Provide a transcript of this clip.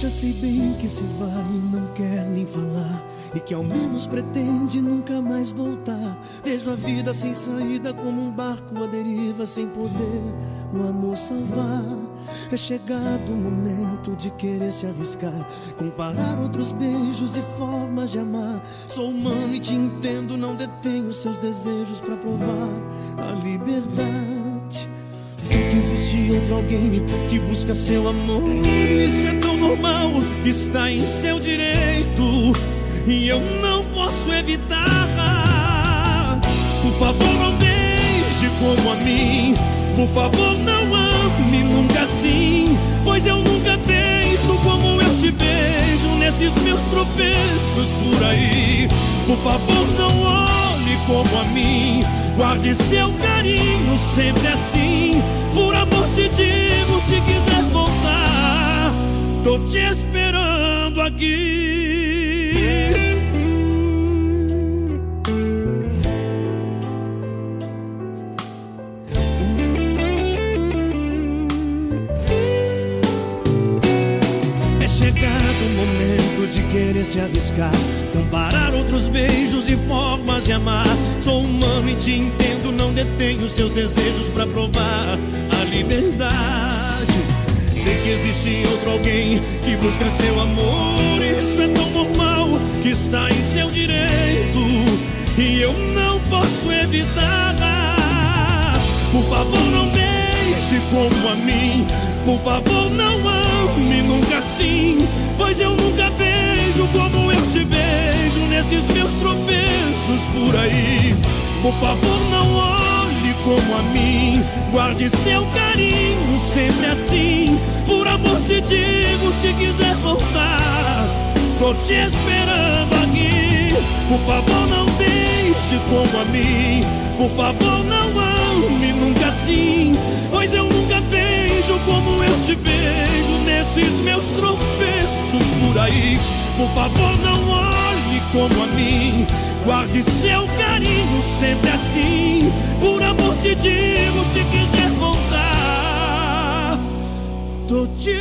que se vai não quer nem falar. E que ao menos pretende nunca mais voltar. Vejo a vida sem saída como um barco à deriva, sem poder o amor salvar. É chegado o momento de querer se arriscar, comparar outros beijos e formas de amar. Sou humano e te entendo, não detenho seus desejos para provar a liberdade. Outro alguém que busca seu amor. Isso é tão normal, está em seu direito. E eu não posso evitar. Por favor, não beije como a mim. Por favor, não ame nunca assim. Pois eu nunca beijo como eu te beijo nesses meus tropeços por aí. Por favor, não olhe como a mim. Guarde seu carinho sempre assim. Por te esperando aqui. É chegado o momento de querer se arriscar, comparar outros beijos e formas de amar. Sou humano e te entendo, não detenho seus desejos pra provar a liberdade. Sei que existe outro alguém que busca seu amor. Isso é tão normal que está em seu direito. E eu não posso evitar. Por favor, não beije como a mim. Por favor, não ame nunca assim. Pois eu nunca beijo como eu te beijo nesses meus tropeços por aí. Por favor, não olhe como a mim. Guarde seu carinho sempre assim. Por amor te digo, se quiser voltar, tô te esperando aqui. Por favor, não beije como a mim. Por favor, não ame nunca assim. Pois eu nunca beijo como eu te beijo nesses meus tropeços por aí. Por favor, não olhe como a mim. Guarde seu carinho sempre assim. Por voltar, tô te esperando aqui.